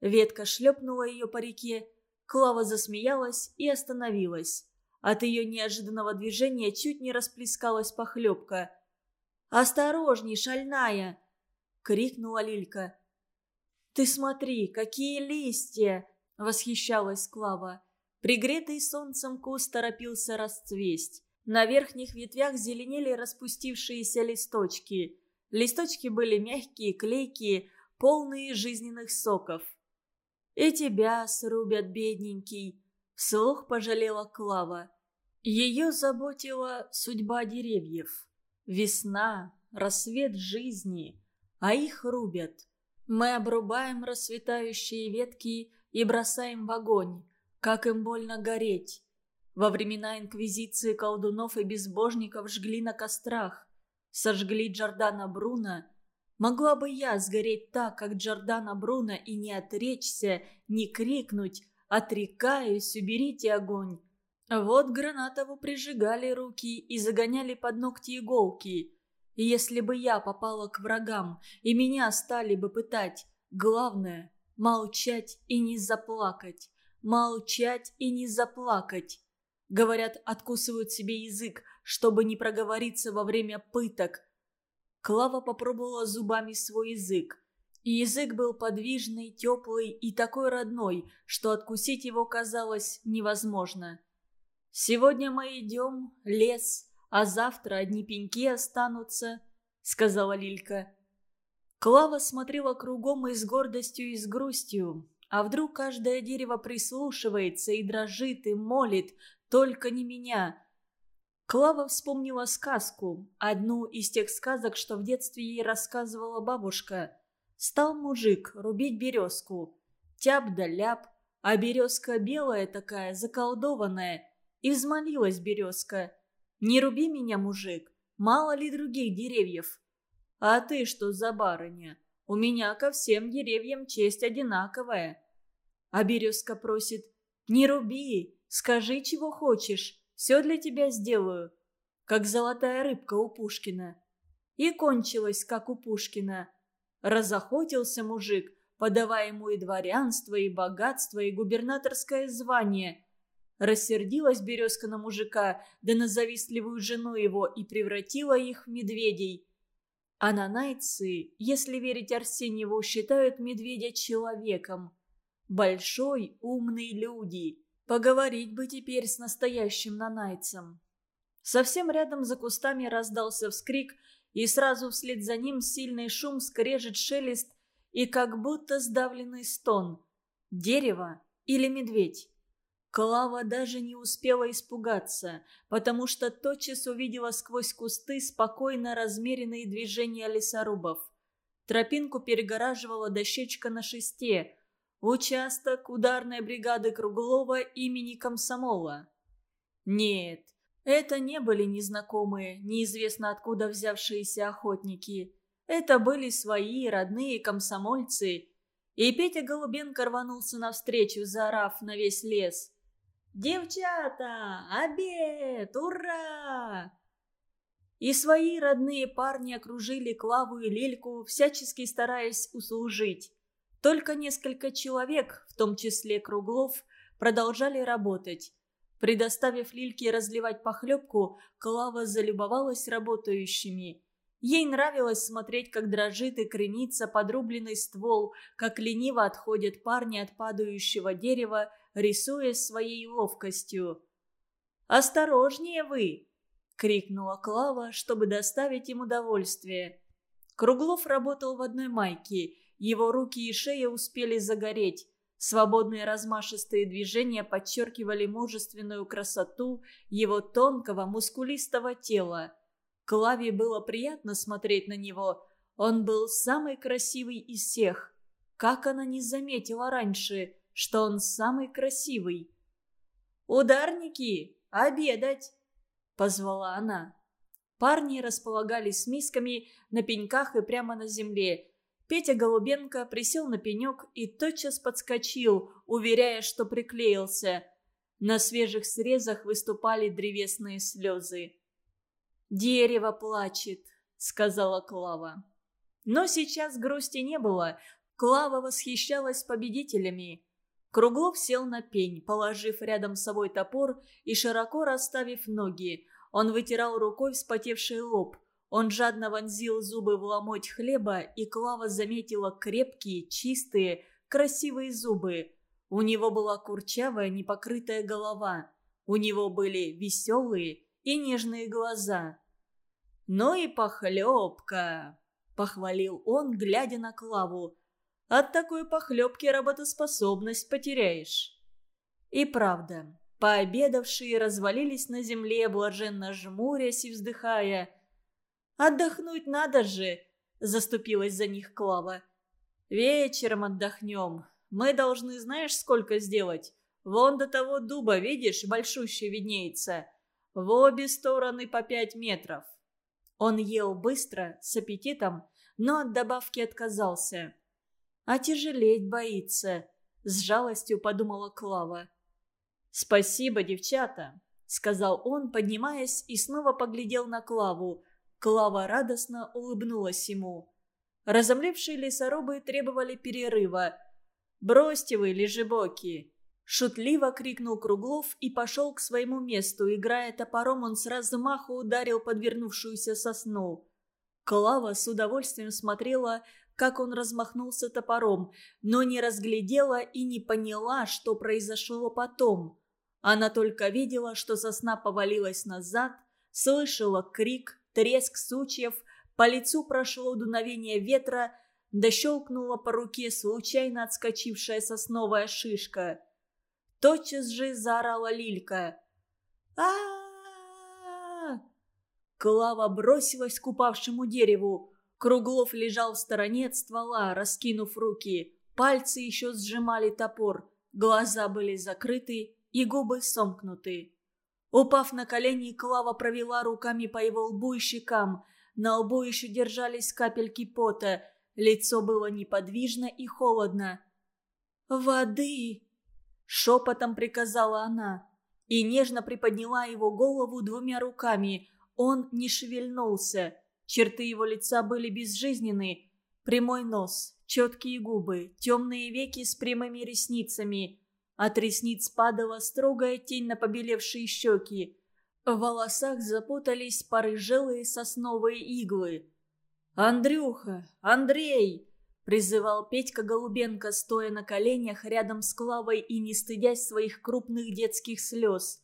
Ветка шлепнула ее по реке. Клава засмеялась и остановилась. От ее неожиданного движения чуть не расплескалась похлебка. «Осторожней, шальная!» — крикнула Лилька. «Ты смотри, какие листья!» — восхищалась Клава. Пригретый солнцем куст торопился расцвесть. На верхних ветвях зеленели распустившиеся листочки. Листочки были мягкие, клейкие, полные жизненных соков. «И тебя срубят, бедненький!» — вслух пожалела Клава. Ее заботила судьба деревьев. Весна, рассвет жизни, а их рубят. Мы обрубаем расцветающие ветки и бросаем в огонь, как им больно гореть. Во времена инквизиции колдунов и безбожников жгли на кострах, сожгли Джордана Бруно, Могла бы я сгореть так, как Джордана Бруно, и не отречься, не крикнуть «Отрекаюсь, уберите огонь!» Вот Гранатову прижигали руки и загоняли под ногти иголки. И если бы я попала к врагам, и меня стали бы пытать, главное — молчать и не заплакать. Молчать и не заплакать. Говорят, откусывают себе язык, чтобы не проговориться во время пыток. Клава попробовала зубами свой язык. И язык был подвижный, теплый и такой родной, что откусить его казалось невозможно. «Сегодня мы идем, лес, а завтра одни пеньки останутся», — сказала Лилька. Клава смотрела кругом и с гордостью, и с грустью. А вдруг каждое дерево прислушивается и дрожит, и молит, только не меня. Клава вспомнила сказку, одну из тех сказок, что в детстве ей рассказывала бабушка. Стал мужик рубить березку. Тяп да ляп, а березка белая такая, заколдованная. И взмолилась березка. «Не руби меня, мужик, мало ли других деревьев». «А ты что за барыня? У меня ко всем деревьям честь одинаковая». А березка просит «Не руби, скажи, чего хочешь, все для тебя сделаю». Как золотая рыбка у Пушкина. И кончилось, как у Пушкина. Разохотился мужик, подавая ему и дворянство, и богатство, и губернаторское звание. Рассердилась березка на мужика, да на завистливую жену его, и превратила их в медведей. А нанайцы, если верить Арсеньеву, считают медведя человеком. Большой, умный люди. Поговорить бы теперь с настоящим нанайцем. Совсем рядом за кустами раздался вскрик, и сразу вслед за ним сильный шум, скрежет, шелест и как будто сдавленный стон. Дерево или медведь? Клава даже не успела испугаться, потому что тотчас увидела сквозь кусты спокойно размеренные движения лесорубов. Тропинку перегораживала дощечка на шесте. Участок ударной бригады Круглова имени Комсомола. Нет, это не были незнакомые, неизвестно откуда взявшиеся охотники. Это были свои родные комсомольцы. И Петя Голубенко рванулся навстречу, заорав на весь лес – «Девчата! Обед! Ура!» И свои родные парни окружили Клаву и Лельку, всячески стараясь услужить. Только несколько человек, в том числе Круглов, продолжали работать. Предоставив Лильке разливать похлебку, Клава залюбовалась работающими. Ей нравилось смотреть, как дрожит и кренится подрубленный ствол, как лениво отходят парни от падающего дерева, рисуя своей ловкостью. «Осторожнее вы!» — крикнула Клава, чтобы доставить им удовольствие. Круглов работал в одной майке, его руки и шея успели загореть. Свободные размашистые движения подчеркивали мужественную красоту его тонкого, мускулистого тела. Клаве было приятно смотреть на него. Он был самый красивый из всех. Как она не заметила раньше, что он самый красивый. «Ударники, обедать!» – позвала она. Парни располагались мисками на пеньках и прямо на земле. Петя Голубенко присел на пенек и тотчас подскочил, уверяя, что приклеился. На свежих срезах выступали древесные слезы. «Дерево плачет», — сказала Клава. Но сейчас грусти не было. Клава восхищалась победителями. Круглов сел на пень, положив рядом с собой топор и широко расставив ноги. Он вытирал рукой вспотевший лоб. Он жадно вонзил зубы в ломоть хлеба, и Клава заметила крепкие, чистые, красивые зубы. У него была курчавая, непокрытая голова. У него были веселые и нежные глаза. «Ну и похлебка!» – похвалил он, глядя на Клаву. От такой похлебки работоспособность потеряешь. И правда, пообедавшие развалились на земле, блаженно жмурясь и вздыхая. «Отдохнуть надо же!» – заступилась за них Клава. «Вечером отдохнем. Мы должны знаешь, сколько сделать? Вон до того дуба, видишь, большущий виднеется. В обе стороны по пять метров». Он ел быстро, с аппетитом, но от добавки отказался. «А тяжелеть боится», — с жалостью подумала Клава. «Спасибо, девчата», — сказал он, поднимаясь, и снова поглядел на Клаву. Клава радостно улыбнулась ему. Разомлевшие лесорубы требовали перерыва. «Бросьте вы, лежебоки!» Шутливо крикнул Круглов и пошел к своему месту. Играя топором, он с размаху ударил подвернувшуюся сосну. Клава с удовольствием смотрела, как он размахнулся топором, но не разглядела и не поняла, что произошло потом. Она только видела, что сосна повалилась назад, слышала крик, треск сучьев, по лицу прошло дуновение ветра, да щелкнула по руке случайно отскочившая сосновая шишка. Тотчас же заорала Лилька. а Клава бросилась к упавшему дереву. Круглов лежал в стороне от ствола, раскинув руки. Пальцы еще сжимали топор. Глаза были закрыты и губы сомкнуты. Упав на колени, Клава провела руками по его лбу и щекам. На лбу еще держались капельки пота. Лицо было неподвижно и холодно. «Воды!» Шепотом приказала она и нежно приподняла его голову двумя руками. Он не шевельнулся. Черты его лица были безжизненны. Прямой нос, четкие губы, темные веки с прямыми ресницами. От ресниц падала строгая тень на побелевшие щеки. В волосах запутались порыжелые сосновые иглы. «Андрюха! Андрей!» призывал Петька Голубенко, стоя на коленях рядом с Клавой и не стыдясь своих крупных детских слез.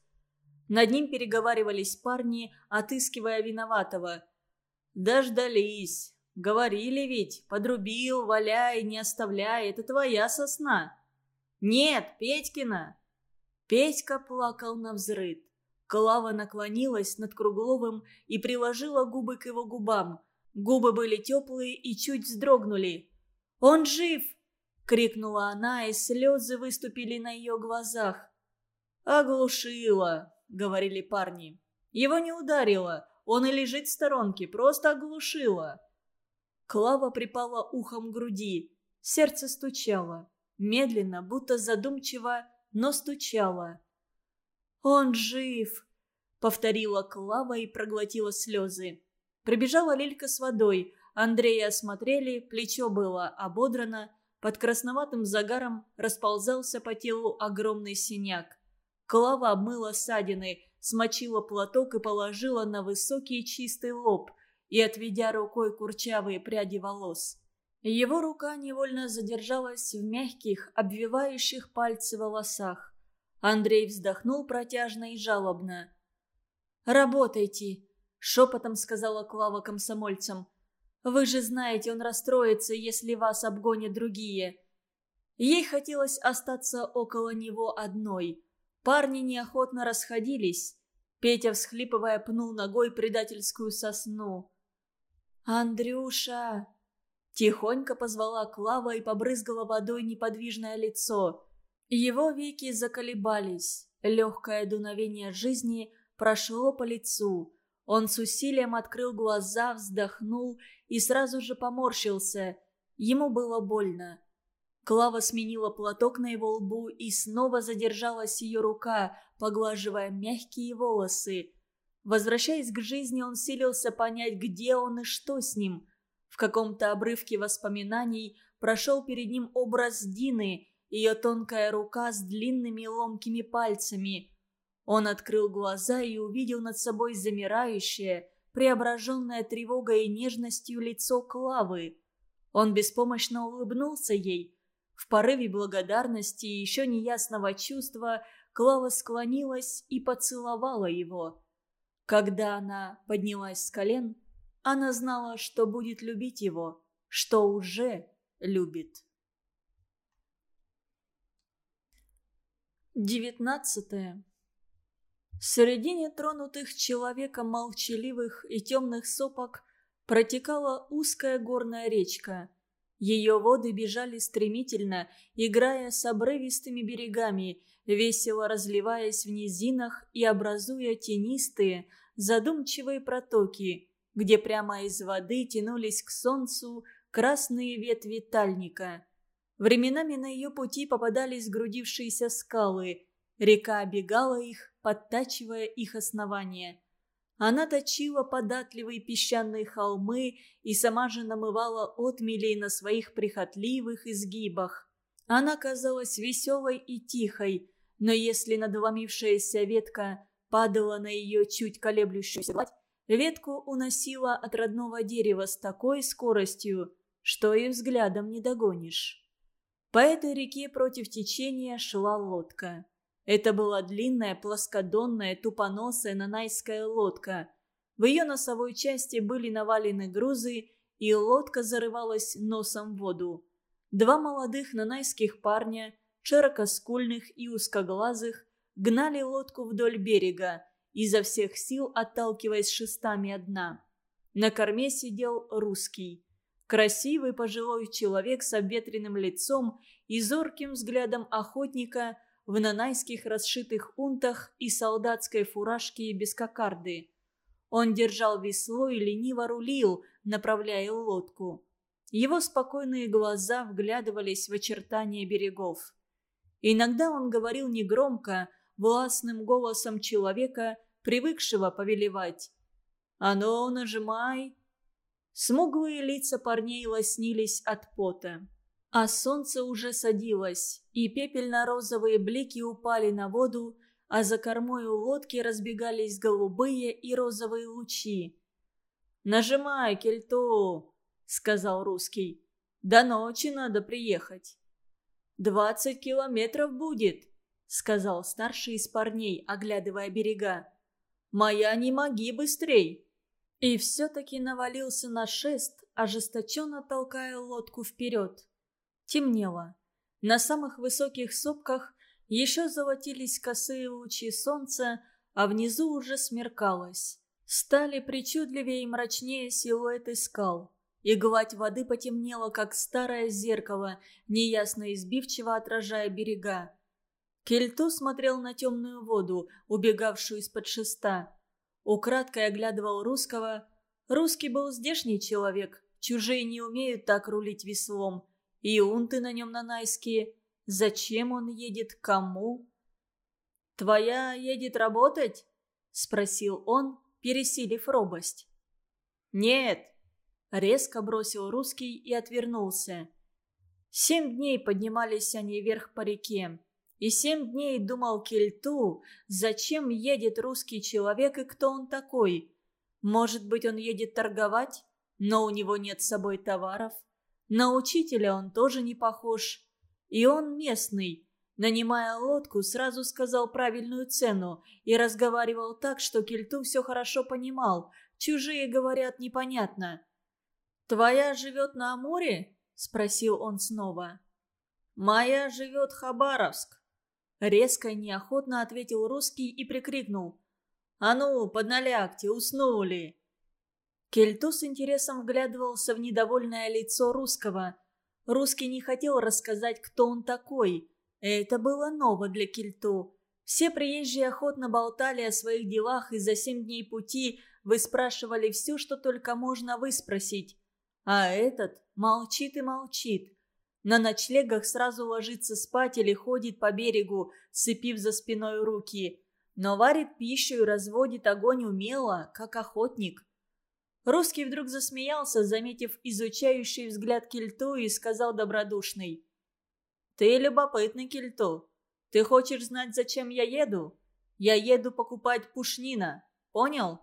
Над ним переговаривались парни, отыскивая виноватого. «Дождались. Говорили ведь, подрубил, валяй, не оставляй, это твоя сосна». «Нет, Петькина!» Петька плакал на взрыд. Клава наклонилась над Кругловым и приложила губы к его губам. Губы были теплые и чуть вздрогнули. «Он жив!» — крикнула она, и слезы выступили на ее глазах. «Оглушила!» — говорили парни. «Его не ударило, он и лежит в сторонке, просто оглушила!» Клава припала ухом к груди. Сердце стучало. Медленно, будто задумчиво, но стучало. «Он жив!» — повторила Клава и проглотила слезы. Прибежала Лилька с водой. Андрея осмотрели, плечо было ободрано, под красноватым загаром расползался по телу огромный синяк. Клава обмыла ссадины, смочила платок и положила на высокий чистый лоб и, отведя рукой курчавые пряди волос. Его рука невольно задержалась в мягких, обвивающих пальцы волосах. Андрей вздохнул протяжно и жалобно. «Работайте», — шепотом сказала Клава комсомольцам. Вы же знаете, он расстроится, если вас обгонят другие. Ей хотелось остаться около него одной. Парни неохотно расходились. Петя, всхлипывая, пнул ногой предательскую сосну. «Андрюша!» Тихонько позвала Клава и побрызгала водой неподвижное лицо. Его веки заколебались. Легкое дуновение жизни прошло по лицу. Он с усилием открыл глаза, вздохнул и сразу же поморщился. Ему было больно. Клава сменила платок на его лбу, и снова задержалась ее рука, поглаживая мягкие волосы. Возвращаясь к жизни, он силился понять, где он и что с ним. В каком-то обрывке воспоминаний прошел перед ним образ Дины, ее тонкая рука с длинными ломкими пальцами – он открыл глаза и увидел над собой замирающее, преображенное тревогой и нежностью лицо Клавы. Он беспомощно улыбнулся ей. В порыве благодарности и еще неясного чувства Клава склонилась и поцеловала его. Когда она поднялась с колен, она знала, что будет любить его, что уже любит. Девятнадцатое. В середине тронутых человеком молчаливых и темных сопок протекала узкая горная речка. Ее воды бежали стремительно, играя с обрывистыми берегами, весело разливаясь в низинах и образуя тенистые, задумчивые протоки, где прямо из воды тянулись к солнцу красные ветви тальника. Временами на ее пути попадались грудившиеся скалы. Река обегала их, подтачивая их основания. Она точила податливые песчаные холмы и сама же намывала отмели на своих прихотливых изгибах. Она казалась веселой и тихой, но если надломившаяся ветка падала на ее чуть колеблющуюся гладь, ветку уносила от родного дерева с такой скоростью, что и взглядом не догонишь. По этой реке против течения шла лодка. Это была длинная, плоскодонная, тупоносая нанайская лодка. В ее носовой части были навалены грузы, и лодка зарывалась носом в воду. Два молодых нанайских парня, широкоскульных и узкоглазых, гнали лодку вдоль берега, изо всех сил отталкиваясь шестами от дна. На корме сидел русский. Красивый пожилой человек с обветренным лицом и зорким взглядом охотника в нанайских расшитых унтах и солдатской фуражке без кокарды. Он держал весло и лениво рулил, направляя лодку. Его спокойные глаза вглядывались в очертания берегов. Иногда он говорил негромко, властным голосом человека, привыкшего повелевать. «А ну, нажимай!» Смуглые лица парней лоснились от пота. А солнце уже садилось, и пепельно-розовые блики упали на воду, а за кормой у лодки разбегались голубые и розовые лучи. «Нажимай, кельту!» — сказал русский. «До ночи надо приехать». «Двадцать километров будет», — сказал старший из парней, оглядывая берега. «Моя не моги быстрей». И все-таки навалился на шест, ожесточенно толкая лодку вперед. Темнело. На самых высоких сопках еще золотились косые лучи солнца, а внизу уже смеркалось. Стали причудливее и мрачнее силуэты скал и гладь воды потемнела, как старое зеркало, неясно избивчиво отражая берега. Кельту смотрел на темную воду, убегавшую из-под шеста. Украдкой оглядывал русского. Русский был здешний человек, чужие не умеют так рулить веслом. И унты на нем нанайские. Зачем он едет, кому? «Твоя едет работать?» — спросил он, пересилив робость. «Нет», Резко бросил русский и отвернулся. Семь дней поднимались они вверх по реке. И семь дней думал Кельту, зачем едет русский человек и кто он такой. Может быть, он едет торговать, но у него нет с собой товаров. На учителя он тоже не похож. И он местный. Нанимая лодку, сразу сказал правильную цену и разговаривал так, что Кельту все хорошо понимал. Чужие говорят непонятно. «Твоя живет на Амуре?» – спросил он снова. «Моя живет Хабаровск», – резко и неохотно ответил русский и прикрикнул. «А ну, подналягте, уснули!» Кельту с интересом вглядывался в недовольное лицо русского. Русский не хотел рассказать, кто он такой. Это было ново для Кельту. Все приезжие охотно болтали о своих делах, и за семь дней пути выспрашивали все, что только можно выспросить. А этот молчит и молчит. На ночлегах сразу ложится спать или ходит по берегу, сцепив за спиной руки. Но варит пищу и разводит огонь умело, как охотник. Русский вдруг засмеялся, заметив изучающий взгляд Кельту, и сказал добродушный. «Ты любопытный, Кельту. Ты хочешь знать, зачем я еду? Я еду покупать пушнина. Понял?»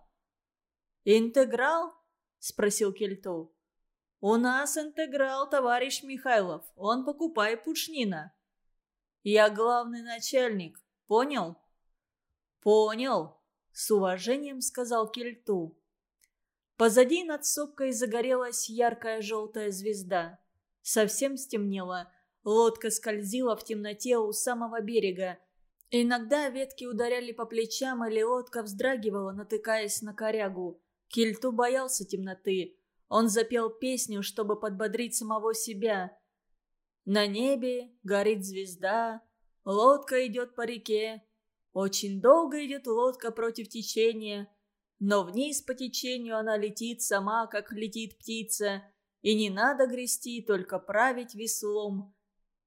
«Интеграл?» – спросил Кельту. «У нас интеграл, товарищ Михайлов. Он покупай пушнина». «Я главный начальник. Понял?» «Понял», — с уважением сказал Кельту. Позади над сопкой загорелась яркая желтая звезда. Совсем стемнело. Лодка скользила в темноте у самого берега. Иногда ветки ударяли по плечам, или лодка вздрагивала, натыкаясь на корягу. Кельту боялся темноты. Он запел песню, чтобы подбодрить самого себя. На небе горит звезда, лодка идет по реке. Очень долго идет лодка против течения. Но вниз по течению она летит сама, как летит птица, и не надо грести, только править веслом.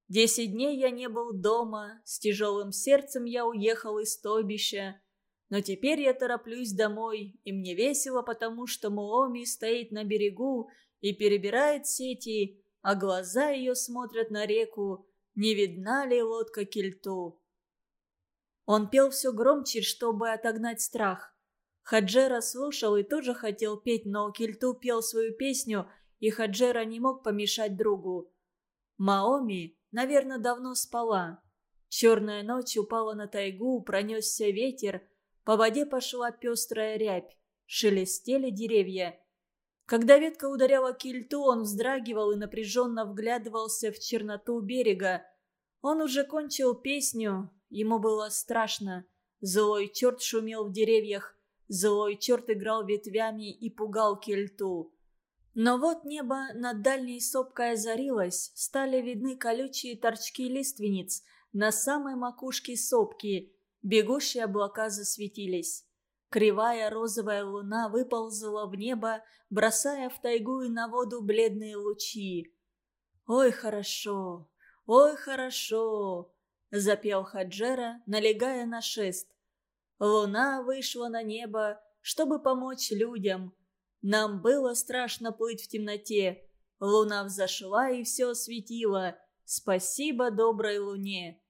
Десять дней я не был дома, с тяжелым сердцем я уехал из стойбища, но теперь я тороплюсь домой, и мне весело, потому что Муоми стоит на берегу и перебирает сети, а глаза ее смотрят на реку, не видна ли лодка кельту. Он пел все громче, чтобы отогнать страх. Хаджера слушал и тоже хотел петь, но Кельту пел свою песню, и Хаджера не мог помешать другу. Маоми, наверное, давно спала. Черная ночь упала на тайгу, пронесся ветер, по воде пошла пестрая рябь, шелестели деревья. Когда ветка ударяла кильту, он вздрагивал и напряженно вглядывался в черноту берега. Он уже кончил песню, ему было страшно. Злой черт шумел в деревьях, злой черт играл ветвями и пугал кельту. Но вот небо над дальней сопкой озарилось, стали видны колючие торчки лиственниц на самой макушке сопки, Бегущие облака засветились. Кривая розовая луна выползла в небо, бросая в тайгу и на воду бледные лучи. «Ой, хорошо! Ой, хорошо!» — запел Хаджера, налегая на шест. Луна вышла на небо, чтобы помочь людям. Нам было страшно плыть в темноте. Луна взошла и все осветила. Спасибо доброй луне.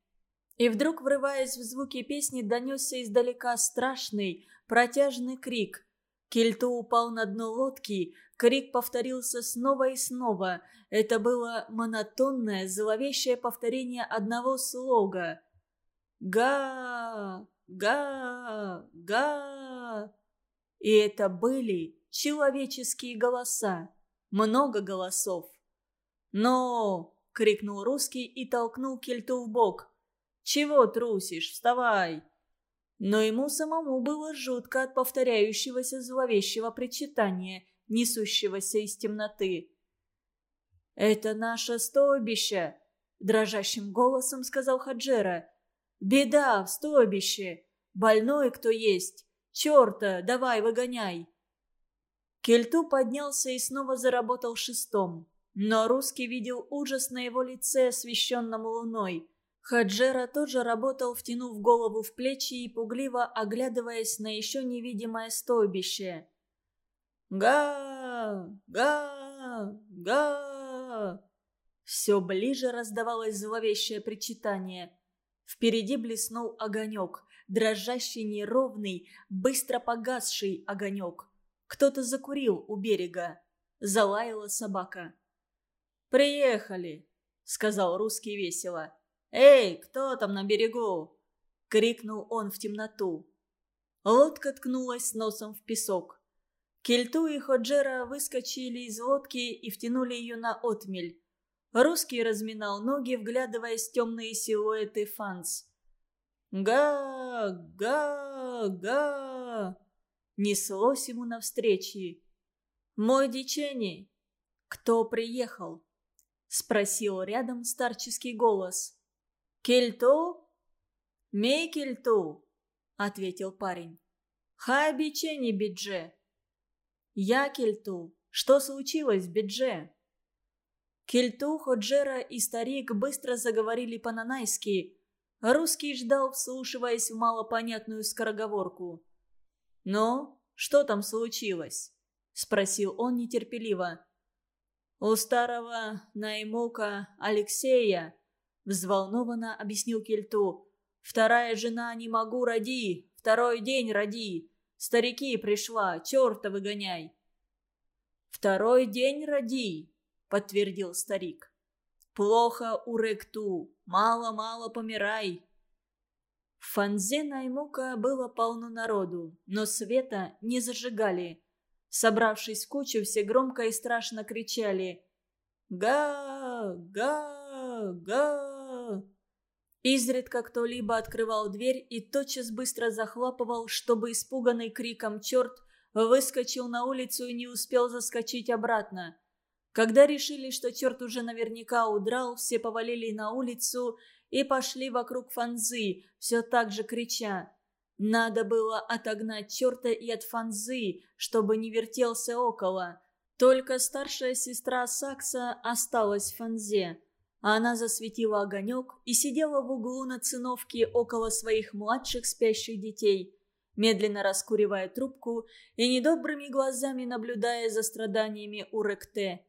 И вдруг, врываясь в звуки песни, донесся издалека страшный, протяжный крик. Кельту упал на дно лодки, крик повторился снова и снова. Это было монотонное, зловещее повторение одного слога. «Га! Га! Га!» И это были человеческие голоса. Много голосов. «Но!» — крикнул русский и толкнул кельту в бок. «Чего трусишь? Вставай!» Но ему самому было жутко от повторяющегося зловещего причитания, несущегося из темноты. «Это наше стойбище!» – дрожащим голосом сказал Хаджера. «Беда в стойбище! Больной кто есть! Черта, давай, выгоняй!» Кельту поднялся и снова заработал шестом. Но русский видел ужас на его лице, освещенном луной – Хаджера тоже работал, втянув голову в плечи и пугливо оглядываясь на еще невидимое стойбище. «Га! Га! Га!» Все ближе раздавалось зловещее причитание. Впереди блеснул огонек, дрожащий неровный, быстро погасший огонек. Кто-то закурил у берега. Залаяла собака. «Приехали!» — сказал русский весело. «Эй, кто там на берегу?» — крикнул он в темноту. Лодка ткнулась носом в песок. Кельту и Ходжера выскочили из лодки и втянули ее на отмель. Русский разминал ноги, вглядываясь в темные силуэты фанс. «Га! Га! Га!» Неслось ему навстречу. «Мой дичени!» «Кто приехал?» Спросил рядом старческий голос. «Кельту?» «Мей кельту», — ответил парень. «Хай бичени бидже». «Я кельту. Что случилось, бидже?» Кельту, Ходжера и старик быстро заговорили по-нанайски. Русский ждал, вслушиваясь в малопонятную скороговорку. «Ну, что там случилось?» — спросил он нетерпеливо. «У старого Наймука Алексея Взволнованно объяснил Кельту. «Вторая жена не могу, роди! Второй день роди! Старики пришла, черта выгоняй!» «Второй день роди!» — подтвердил старик. «Плохо у Ректу, мало-мало помирай!» В Фанзе Наймука было полно народу, но света не зажигали. Собравшись в кучу, все громко и страшно кричали «Га! Га! Га!» Изредка кто-либо открывал дверь и тотчас быстро захлопывал, чтобы испуганный криком черт выскочил на улицу и не успел заскочить обратно. Когда решили, что черт уже наверняка удрал, все повалили на улицу и пошли вокруг фанзы, все так же крича. Надо было отогнать черта и от Фанзы, чтобы не вертелся около. Только старшая сестра Сакса осталась в Фанзе. Она засветила огонек и сидела в углу на циновке около своих младших спящих детей, медленно раскуривая трубку и недобрыми глазами наблюдая за страданиями Уректе.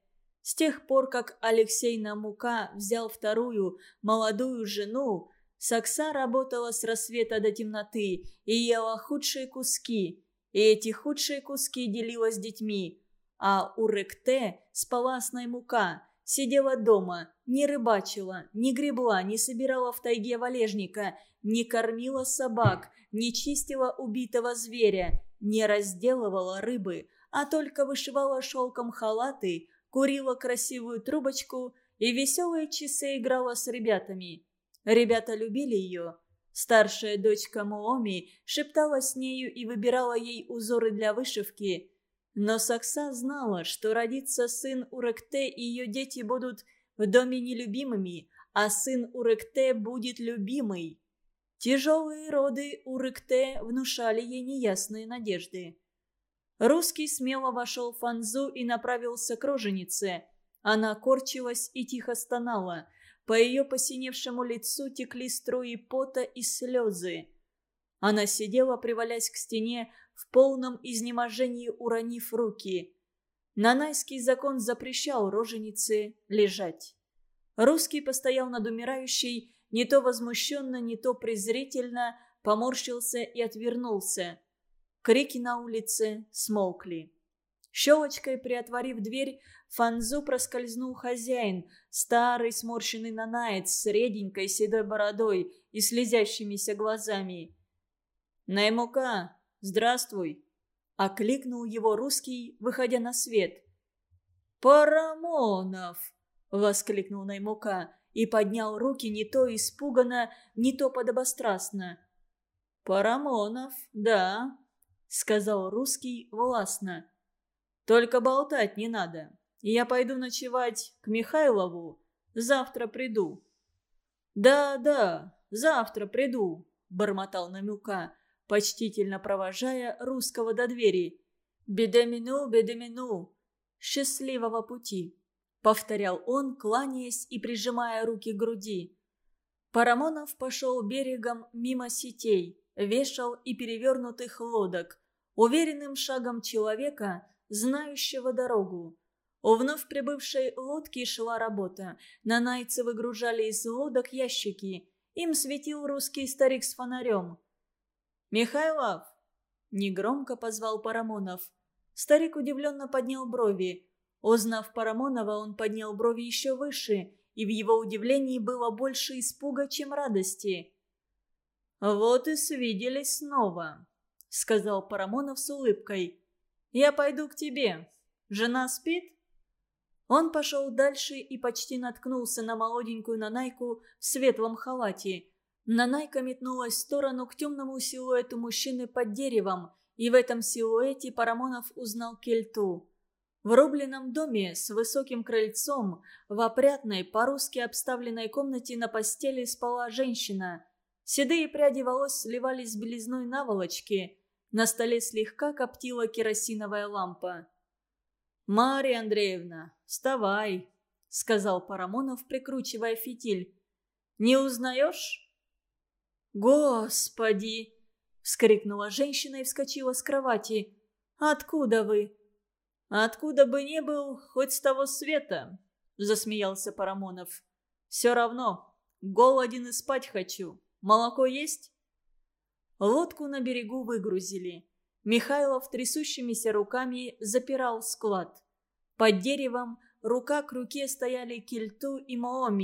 С тех пор, как Алексей Намука взял вторую, молодую жену, Сакса работала с рассвета до темноты и ела худшие куски. И эти худшие куски делила с детьми. А у Ректе спала с Наймука, сидела дома, не рыбачила, не гребла, не собирала в тайге валежника, не кормила собак, не чистила убитого зверя, не разделывала рыбы, а только вышивала шелком халаты, курила красивую трубочку и веселые часы играла с ребятами. Ребята любили ее. Старшая дочка Муоми шептала с нею и выбирала ей узоры для вышивки. Но Сакса знала, что родится сын Уректе, и ее дети будут в доме нелюбимыми, а сын Уректе будет любимый. Тяжелые роды Уректе внушали ей неясные надежды. Русский смело вошел в Фанзу и направился к роженице. Она корчилась и тихо стонала – по ее посиневшему лицу текли струи пота и слезы. Она сидела, привалясь к стене, в полном изнеможении уронив руки. Нанайский закон запрещал роженице лежать. Русский постоял над умирающей, не то возмущенно, не то презрительно, поморщился и отвернулся. Крики на улице смолкли. Щелочкой приотворив дверь, Фанзу проскользнул хозяин, старый сморщенный нанаец с реденькой седой бородой и слезящимися глазами. «Наймука, здравствуй!» — окликнул его русский, выходя на свет. «Парамонов!» — воскликнул Наймука и поднял руки не то испуганно, не то подобострастно. «Парамонов, да», — сказал русский властно. «Только болтать не надо. Я пойду ночевать к Михайлову. Завтра приду». «Да, да, завтра приду», — бормотал Намюка, почтительно провожая русского до двери. «Бедемину, бедемину! Счастливого пути!» — повторял он, кланяясь и прижимая руки к груди. Парамонов пошел берегом мимо сетей, вешал и перевернутых лодок, уверенным шагом человека, знающего дорогу. У вновь прибывшей лодки шла работа. На найцы выгружали из лодок ящики. Им светил русский старик с фонарем. «Михайлов!» – негромко позвал Парамонов. Старик удивленно поднял брови. Узнав Парамонова, он поднял брови еще выше, и в его удивлении было больше испуга, чем радости. «Вот и свиделись снова», — сказал Парамонов с улыбкой. «Я пойду к тебе. Жена спит?» Он пошел дальше и почти наткнулся на молоденькую Нанайку в светлом халате. Нанайка метнулась в сторону к темному силуэту мужчины под деревом, и в этом силуэте Парамонов узнал кельту. В рубленном доме с высоким крыльцом, в опрятной, по-русски обставленной комнате на постели спала женщина. Седые пряди волос сливались с белизной наволочки. На столе слегка коптила керосиновая лампа. «Марья Андреевна, вставай», — сказал Парамонов, прикручивая фитиль. «Не узнаешь?» «Господи!» — вскрикнула женщина и вскочила с кровати. «Откуда вы?» «Откуда бы ни был, хоть с того света», — засмеялся Парамонов. «Все равно, голоден и спать хочу. Молоко есть?» Лодку на берегу выгрузили. Михайлов трясущимися руками запирал склад. Под деревом рука к руке стояли Кельту и Маоми,